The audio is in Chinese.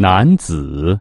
男子。